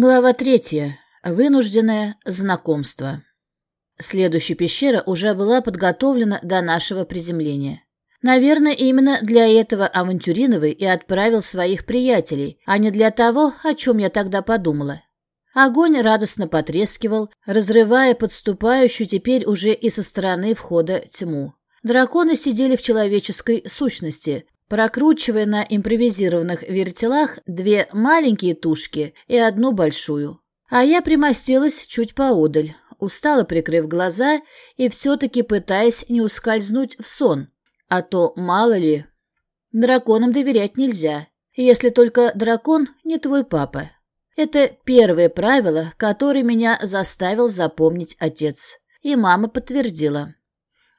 Глава третья. Вынужденное знакомство. Следующая пещера уже была подготовлена до нашего приземления. Наверное, именно для этого Авантюриновый и отправил своих приятелей, а не для того, о чем я тогда подумала. Огонь радостно потрескивал, разрывая подступающую теперь уже и со стороны входа тьму. Драконы сидели в человеческой сущности, прокручивая на импровизированных вертелах две маленькие тушки и одну большую. А я примостилась чуть поодаль, устало прикрыв глаза и все-таки пытаясь не ускользнуть в сон. А то, мало ли, драконам доверять нельзя, если только дракон не твой папа. Это первое правило, которое меня заставил запомнить отец. И мама подтвердила.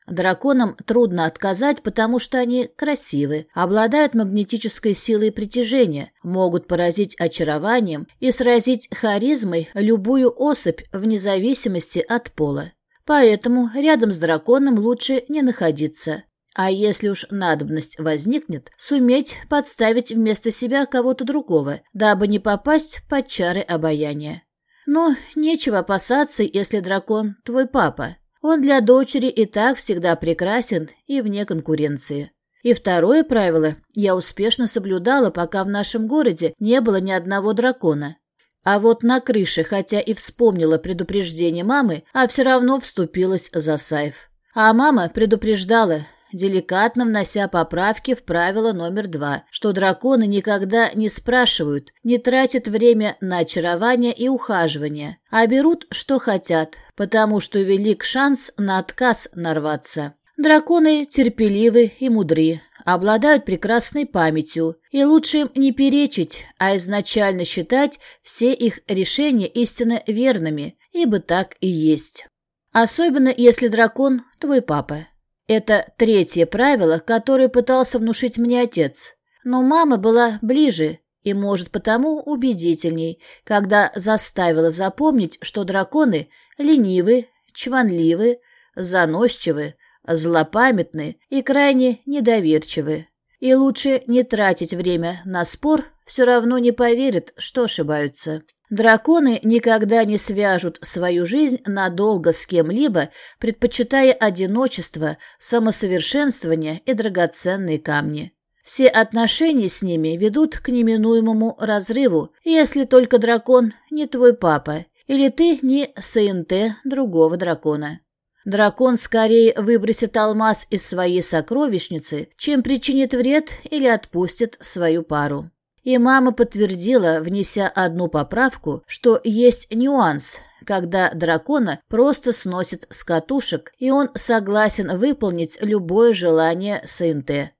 Драконам трудно отказать, потому что они красивы, обладают магнетической силой притяжения, могут поразить очарованием и сразить харизмой любую особь вне зависимости от пола. Поэтому рядом с драконом лучше не находиться. А если уж надобность возникнет, суметь подставить вместо себя кого-то другого, дабы не попасть под чары обаяния. Но нечего опасаться, если дракон твой папа. Он для дочери и так всегда прекрасен и вне конкуренции. И второе правило я успешно соблюдала, пока в нашем городе не было ни одного дракона. А вот на крыше, хотя и вспомнила предупреждение мамы, а все равно вступилась за Сайф. А мама предупреждала, деликатно внося поправки в правило номер два, что драконы никогда не спрашивают, не тратят время на очарование и ухаживание, а берут, что хотят, потому что велик шанс на отказ нарваться. Драконы терпеливы и мудры, обладают прекрасной памятью, и лучше им не перечить, а изначально считать все их решения истинно верными, ибо так и есть. Особенно если дракон – твой папа. Это третье правило, которое пытался внушить мне отец. Но мама была ближе и, может, потому убедительней, когда заставила запомнить, что драконы ленивы, чванливы, заносчивы, злопамятны и крайне недоверчивы. И лучше не тратить время на спор, все равно не поверят, что ошибаются. Драконы никогда не свяжут свою жизнь надолго с кем-либо, предпочитая одиночество, самосовершенствование и драгоценные камни. Все отношения с ними ведут к неминуемому разрыву, если только дракон не твой папа, или ты не СНТ другого дракона. Дракон скорее выбросит алмаз из своей сокровищницы, чем причинит вред или отпустит свою пару. И мама подтвердила, внеся одну поправку, что есть нюанс, когда дракона просто сносит с катушек, и он согласен выполнить любое желание СНТ.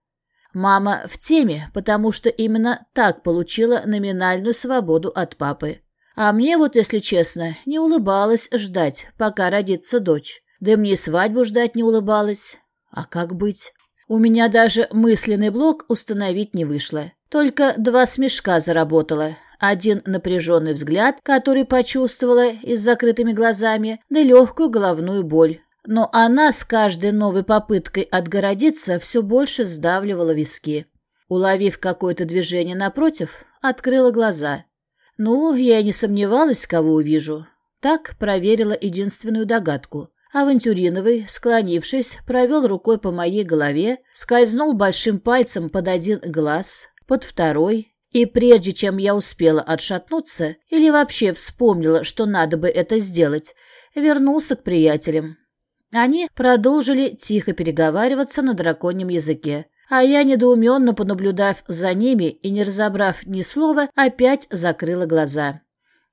Мама в теме, потому что именно так получила номинальную свободу от папы. А мне вот, если честно, не улыбалась ждать, пока родится дочь. Да мне свадьбу ждать не улыбалась. А как быть? У меня даже мысленный блок установить не вышло. Только два смешка заработала. Один напряженный взгляд, который почувствовала и с закрытыми глазами, да легкую головную боль. Но она с каждой новой попыткой отгородиться все больше сдавливала виски. Уловив какое-то движение напротив, открыла глаза. Ну, я не сомневалась, кого увижу. Так проверила единственную догадку. Авантюриновый, склонившись, провел рукой по моей голове, скользнул большим пальцем под один глаз, под второй, и прежде чем я успела отшатнуться или вообще вспомнила, что надо бы это сделать, вернулся к приятелям. Они продолжили тихо переговариваться на драконьем языке, а я, недоуменно понаблюдав за ними и не разобрав ни слова, опять закрыла глаза.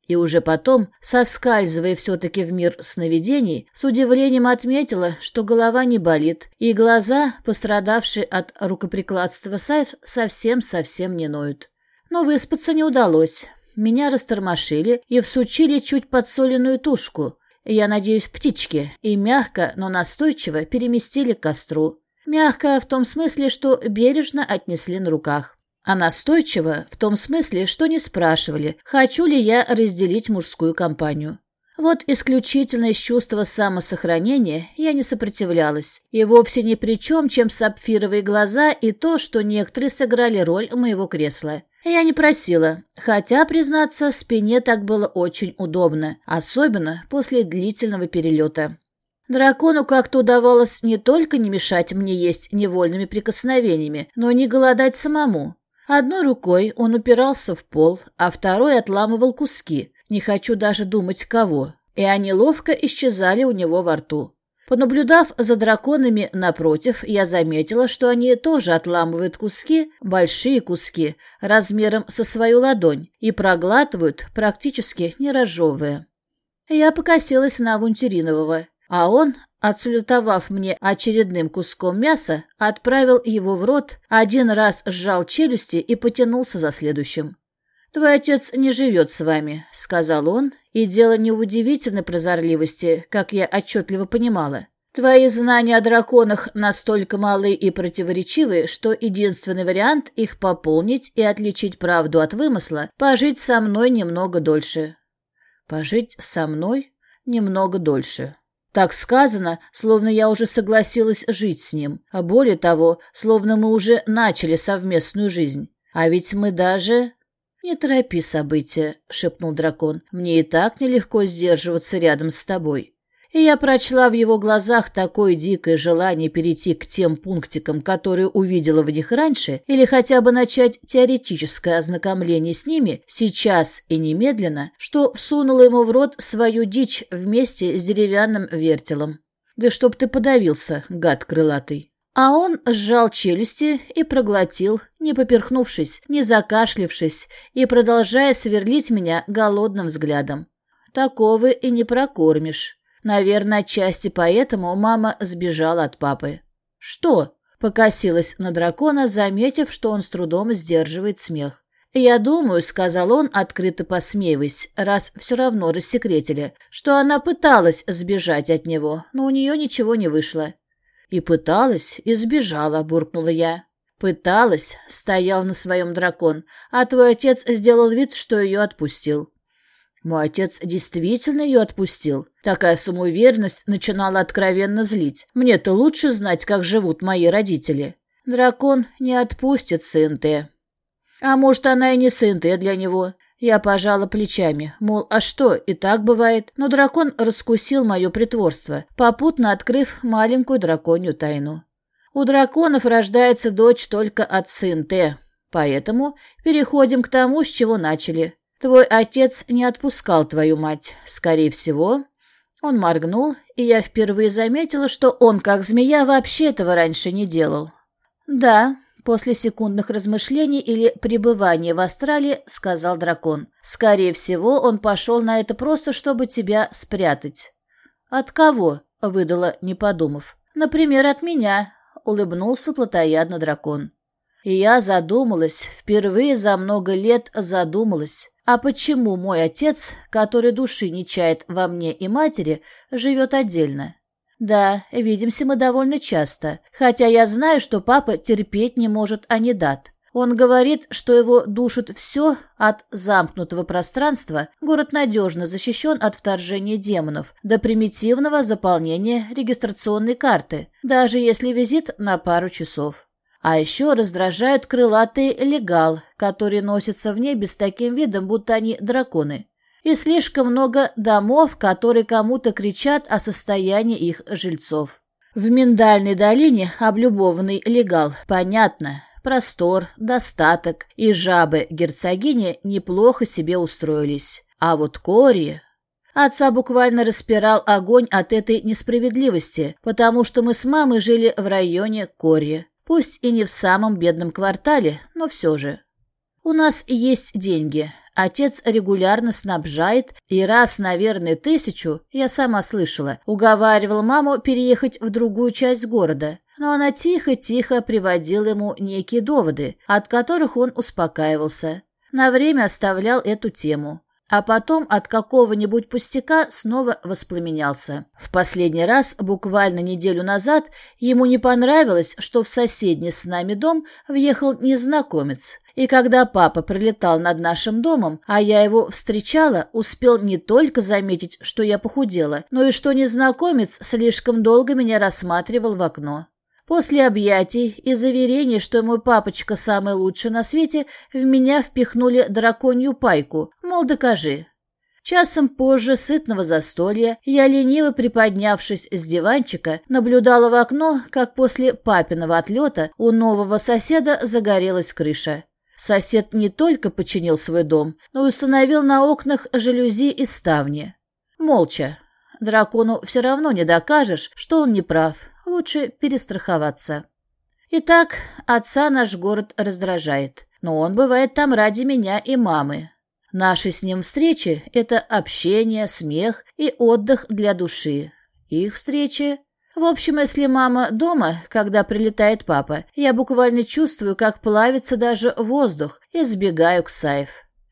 И уже потом, соскальзывая все-таки в мир сновидений, с удивлением отметила, что голова не болит, и глаза, пострадавшие от рукоприкладства Сайф, совсем-совсем не ноют. Но выспаться не удалось. Меня растормошили и всучили чуть подсоленную тушку. Я надеюсь, птички, и мягко, но настойчиво переместили к костру. Мягко в том смысле, что бережно отнесли на руках а настойчиво в том смысле, что не спрашивали, хочу ли я разделить мужскую компанию. Вот исключительно из чувства самосохранения я не сопротивлялась, и вовсе ни при чем, чем сапфировые глаза и то, что некоторые сыграли роль моего кресла. Я не просила, хотя, признаться, спине так было очень удобно, особенно после длительного перелета. Дракону как-то удавалось не только не мешать мне есть невольными прикосновениями, но и не голодать самому. Одной рукой он упирался в пол, а второй отламывал куски, не хочу даже думать кого, и они ловко исчезали у него во рту. Понаблюдав за драконами напротив, я заметила, что они тоже отламывают куски, большие куски, размером со свою ладонь, и проглатывают, практически не разжевывая. Я покосилась на Авунтюринового, а он, отсулютовав мне очередным куском мяса, отправил его в рот, один раз сжал челюсти и потянулся за следующим. «Твой отец не живет с вами», — сказал он, и дело не в удивительной прозорливости, как я отчетливо понимала. Твои знания о драконах настолько малы и противоречивы, что единственный вариант их пополнить и отличить правду от вымысла — пожить со мной немного дольше. Пожить со мной немного дольше. Так сказано, словно я уже согласилась жить с ним, а более того, словно мы уже начали совместную жизнь. А ведь мы даже... «Не торопи события», — шепнул дракон. «Мне и так нелегко сдерживаться рядом с тобой». И я прочла в его глазах такое дикое желание перейти к тем пунктикам, которые увидела в них раньше, или хотя бы начать теоретическое ознакомление с ними сейчас и немедленно, что всунула ему в рот свою дичь вместе с деревянным вертелом. «Да чтоб ты подавился, гад крылатый!» А он сжал челюсти и проглотил, не поперхнувшись, не закашлившись и продолжая сверлить меня голодным взглядом. Такого и не прокормишь. Наверное, отчасти поэтому мама сбежала от папы. «Что?» — покосилась на дракона, заметив, что он с трудом сдерживает смех. «Я думаю», — сказал он, открыто посмеиваясь, раз все равно рассекретили, что она пыталась сбежать от него, но у нее ничего не вышло. «И пыталась, и сбежала», — буркнула я. «Пыталась», — стоял на своем дракон, «а твой отец сделал вид, что ее отпустил». Мой отец действительно ее отпустил. Такая самоуверенность начинала откровенно злить. Мне-то лучше знать, как живут мои родители. Дракон не отпустит сын Т. А может, она и не сын Т для него. Я пожала плечами, мол, а что, и так бывает. Но дракон раскусил мое притворство, попутно открыв маленькую драконью тайну. У драконов рождается дочь только от сын Т. Поэтому переходим к тому, с чего начали. Твой отец не отпускал твою мать. Скорее всего, он моргнул, и я впервые заметила, что он, как змея, вообще этого раньше не делал. Да, После секундных размышлений или пребывания в астрале сказал дракон. «Скорее всего, он пошел на это просто, чтобы тебя спрятать». «От кого?» — выдала, не подумав. «Например, от меня», — улыбнулся плотоядно дракон. И я задумалась, впервые за много лет задумалась. А почему мой отец, который души не чает во мне и матери, живет отдельно? «Да, видимся мы довольно часто, хотя я знаю, что папа терпеть не может анидат. Он говорит, что его душит все от замкнутого пространства, город надежно защищен от вторжения демонов, до примитивного заполнения регистрационной карты, даже если визит на пару часов. А еще раздражают крылатые легал, которые носятся в небе с таким видом, будто они драконы и слишком много домов, которые кому-то кричат о состоянии их жильцов. В Миндальной долине облюбованный легал, понятно, простор, достаток, и жабы-герцогини неплохо себе устроились. А вот Кори... Отца буквально распирал огонь от этой несправедливости, потому что мы с мамой жили в районе Кори. Пусть и не в самом бедном квартале, но все же. У нас есть деньги, Отец регулярно снабжает, и раз, наверное, тысячу, я сама слышала, уговаривал маму переехать в другую часть города. Но она тихо-тихо приводила ему некие доводы, от которых он успокаивался. На время оставлял эту тему а потом от какого-нибудь пустяка снова воспламенялся. В последний раз, буквально неделю назад, ему не понравилось, что в соседний с нами дом въехал незнакомец. И когда папа прилетал над нашим домом, а я его встречала, успел не только заметить, что я похудела, но и что незнакомец слишком долго меня рассматривал в окно. После объятий и заверений, что мой папочка самый лучший на свете, в меня впихнули драконью пайку, мол, докажи. Часом позже сытного застолья я, лениво приподнявшись с диванчика, наблюдала в окно, как после папиного отлета у нового соседа загорелась крыша. Сосед не только починил свой дом, но и установил на окнах жалюзи и ставни. Молча. Дракону все равно не докажешь, что он не прав. Лучше перестраховаться. Итак, отца наш город раздражает, но он бывает там ради меня и мамы. Наши с ним встречи — это общение, смех и отдых для души. Их встречи... В общем, если мама дома, когда прилетает папа, я буквально чувствую, как плавится даже воздух, и сбегаю к Сайф.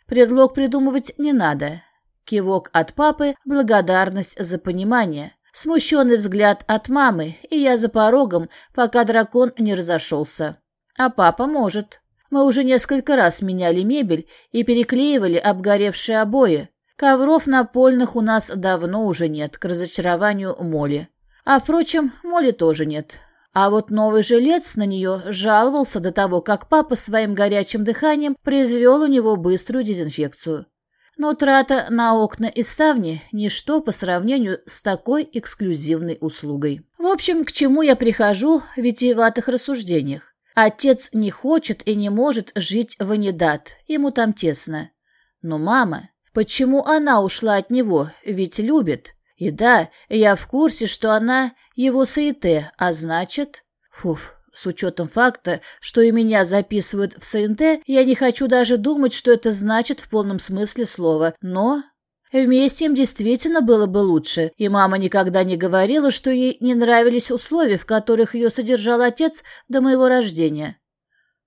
Предлог придумывать не надо. Кивок от папы — благодарность за понимание. Смущенный взгляд от мамы, и я за порогом, пока дракон не разошелся. А папа может. Мы уже несколько раз меняли мебель и переклеивали обгоревшие обои. Ковров напольных у нас давно уже нет, к разочарованию Моли. А, впрочем, Моли тоже нет. А вот новый жилец на нее жаловался до того, как папа своим горячим дыханием произвел у него быструю дезинфекцию. Но трата на окна и ставни – ничто по сравнению с такой эксклюзивной услугой. В общем, к чему я прихожу в витиеватых рассуждениях? Отец не хочет и не может жить в Анидат, ему там тесно. Но мама, почему она ушла от него, ведь любит? И да, я в курсе, что она его саите, а значит... Фуф, с учетом факта, что и меня записывают в СНТ, я не хочу даже думать, что это значит в полном смысле слова, но Вместе им действительно было бы лучше, и мама никогда не говорила, что ей не нравились условия, в которых ее содержал отец до моего рождения.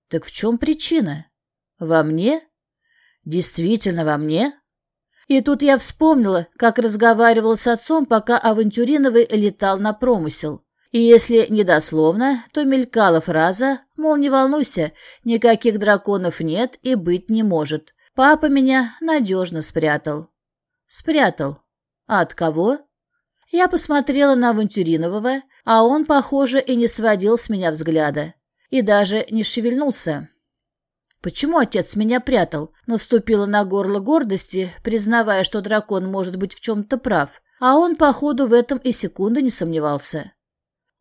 Так в чем причина? Во мне? Действительно во мне? И тут я вспомнила, как разговаривала с отцом, пока Авантюриновый летал на промысел. И если недословно, то мелькала фраза, мол, не волнуйся, никаких драконов нет и быть не может. Папа меня надежно спрятал. Спрятал. А от кого? Я посмотрела на Авантюринового, а он, похоже, и не сводил с меня взгляда. И даже не шевельнулся. Почему отец меня прятал? Наступила на горло гордости, признавая, что дракон может быть в чем-то прав. А он, походу, в этом и секунды не сомневался.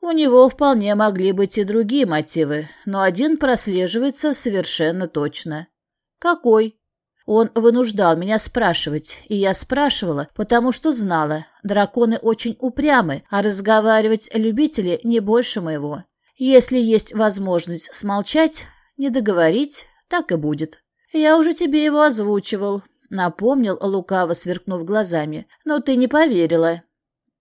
У него вполне могли быть и другие мотивы, но один прослеживается совершенно точно. Какой? Он вынуждал меня спрашивать, и я спрашивала, потому что знала, драконы очень упрямы, а разговаривать любители не больше моего. Если есть возможность смолчать, не договорить, так и будет. Я уже тебе его озвучивал, напомнил, лукаво сверкнув глазами, но ты не поверила.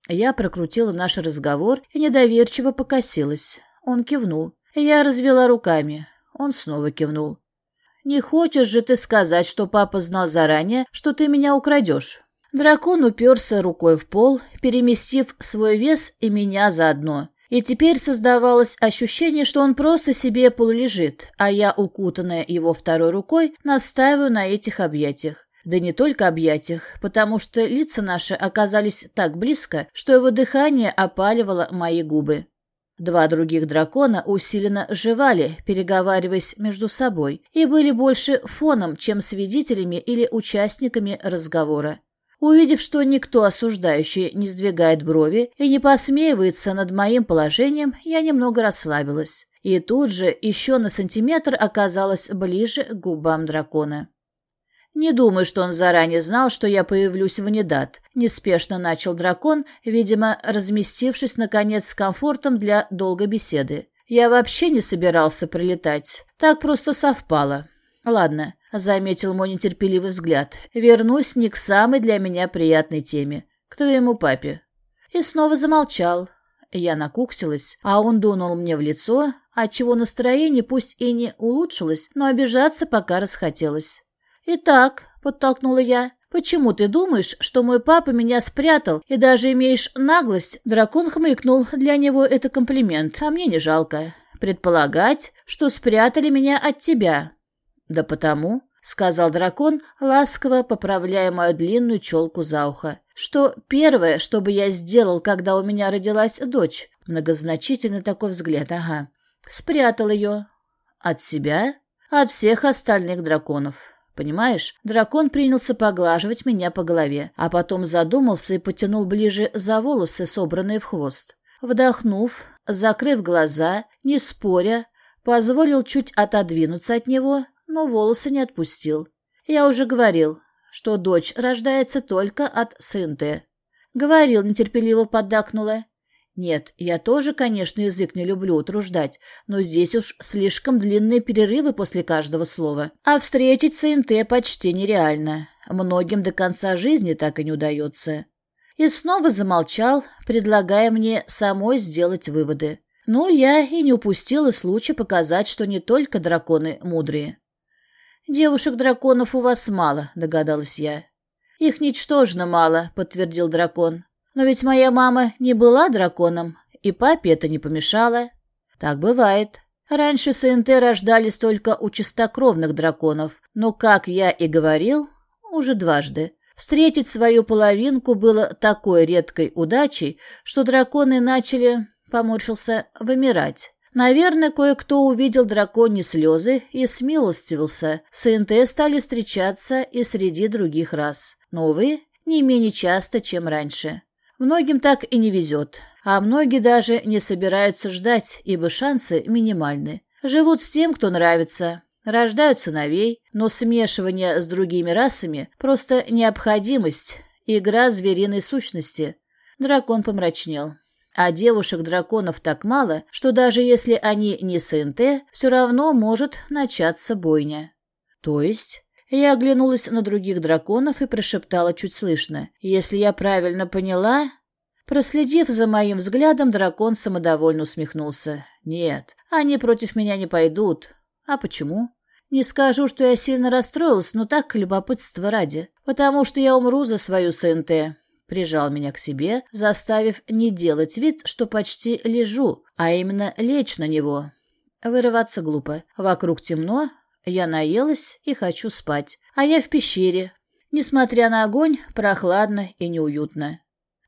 Я прокрутила наш разговор и недоверчиво покосилась. Он кивнул. Я развела руками. Он снова кивнул. «Не хочешь же ты сказать, что папа знал заранее, что ты меня украдешь?» Дракон уперся рукой в пол, переместив свой вес и меня заодно. И теперь создавалось ощущение, что он просто себе полулежит, а я, укутанная его второй рукой, настаиваю на этих объятиях. Да не только объятиях, потому что лица наши оказались так близко, что его дыхание опаливало мои губы. Два других дракона усиленно жевали, переговариваясь между собой, и были больше фоном, чем свидетелями или участниками разговора. Увидев, что никто осуждающий не сдвигает брови и не посмеивается над моим положением, я немного расслабилась. И тут же еще на сантиметр оказалась ближе к губам дракона. «Не думаю, что он заранее знал, что я появлюсь в Недат», — неспешно начал дракон, видимо, разместившись, наконец, с комфортом для долгой беседы. «Я вообще не собирался прилетать. Так просто совпало. Ладно», — заметил мой нетерпеливый взгляд, — «вернусь не к самой для меня приятной теме, к твоему папе». И снова замолчал. Я накуксилась, а он дунул мне в лицо, отчего настроение пусть и не улучшилось, но обижаться пока расхотелось. «Итак», — подтолкнула я, — «почему ты думаешь, что мой папа меня спрятал и даже имеешь наглость?» Дракон хмыкнул, для него это комплимент, а мне не жалко. «Предполагать, что спрятали меня от тебя». «Да потому», — сказал дракон, ласково поправляя мою длинную челку за ухо, что первое, что бы я сделал, когда у меня родилась дочь, многозначительный такой взгляд, ага, спрятал ее. От себя? От всех остальных драконов. Понимаешь, дракон принялся поглаживать меня по голове, а потом задумался и потянул ближе за волосы, собранные в хвост. Вдохнув, закрыв глаза, не споря, позволил чуть отодвинуться от него, но волосы не отпустил. Я уже говорил, что дочь рождается только от СНТ. Говорил, нетерпеливо поддакнула. Нет, я тоже, конечно, язык не люблю утруждать, но здесь уж слишком длинные перерывы после каждого слова. А встретить СНТ почти нереально. Многим до конца жизни так и не удается. И снова замолчал, предлагая мне самой сделать выводы. Ну, я и не упустила случая показать, что не только драконы мудрые. «Девушек-драконов у вас мало», — догадалась я. «Их ничтожно мало», — подтвердил дракон. Но ведь моя мама не была драконом, и папе это не помешало. Так бывает. Раньше СНТ рождались только у чистокровных драконов, но, как я и говорил, уже дважды. Встретить свою половинку было такой редкой удачей, что драконы начали, поморщился, вымирать. Наверное, кое-кто увидел драконьи слезы и смилостивился. СНТ стали встречаться и среди других рас. Но, увы, не менее часто, чем раньше. Многим так и не везет, а многие даже не собираются ждать, ибо шансы минимальны. Живут с тем, кто нравится, рождают сыновей, но смешивание с другими расами – просто необходимость, игра звериной сущности. Дракон помрачнел. А девушек-драконов так мало, что даже если они не СНТ, все равно может начаться бойня. То есть я оглянулась на других драконов и прошептала чуть слышно. «Если я правильно поняла...» Проследив за моим взглядом, дракон самодовольно усмехнулся. «Нет, они против меня не пойдут. А почему?» «Не скажу, что я сильно расстроилась, но так любопытство ради. Потому что я умру за свою СНТ». Прижал меня к себе, заставив не делать вид, что почти лежу, а именно лечь на него. Вырываться глупо. Вокруг темно, я наелась и хочу спать, а я в пещере. Несмотря на огонь, прохладно и неуютно.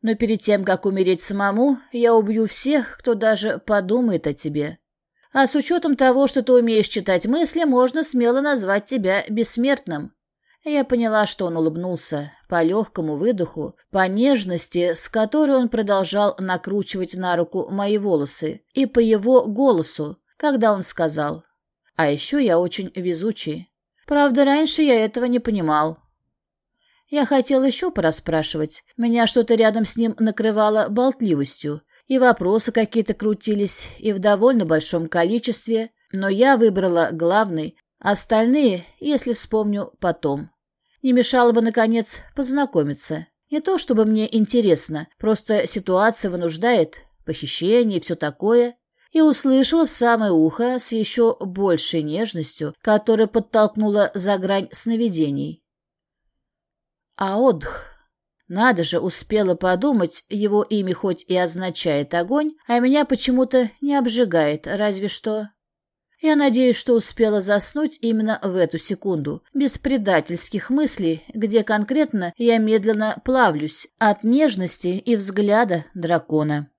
Но перед тем, как умереть самому, я убью всех, кто даже подумает о тебе. А с учетом того, что ты умеешь читать мысли, можно смело назвать тебя бессмертным. Я поняла, что он улыбнулся, по легкому выдоху, по нежности, с которой он продолжал накручивать на руку мои волосы, и по его голосу, когда он сказал а еще я очень везучий. Правда, раньше я этого не понимал. Я хотел еще порасспрашивать. Меня что-то рядом с ним накрывало болтливостью. И вопросы какие-то крутились, и в довольно большом количестве. Но я выбрала главный, остальные, если вспомню, потом. Не мешало бы, наконец, познакомиться. Не то, чтобы мне интересно, просто ситуация вынуждает, похищение и все такое и услышала в самое ухо с еще большей нежностью, которая подтолкнула за грань сновидений. Аодх. Надо же, успела подумать, его имя хоть и означает огонь, а меня почему-то не обжигает, разве что... Я надеюсь, что успела заснуть именно в эту секунду, без предательских мыслей, где конкретно я медленно плавлюсь от нежности и взгляда дракона.